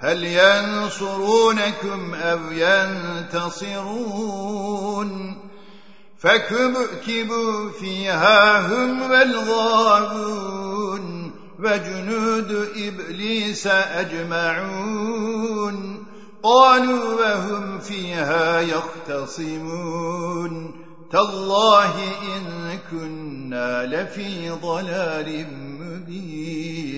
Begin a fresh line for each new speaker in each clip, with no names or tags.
هل ينصرونكم أو ينتصرون؟ فكبكبوا فيها هم والغاوون وجنود إبليس أجمعون. قالوا وهم فيها يختصمون. تالله إن كنا لفي ضلال مبين.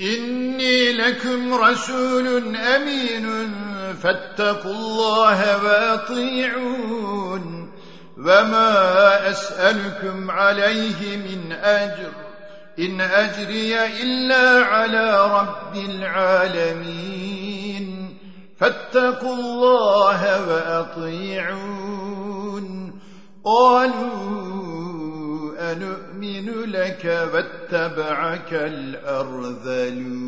إني لكم رسول أمين فاتقوا الله وأطيعون. وما أسألكم عليه من أجر إن أجري إلا على رب العالمين. فاتقوا الله وأطيعون. قالوا أنؤمن لك واتبعك الأرذلون.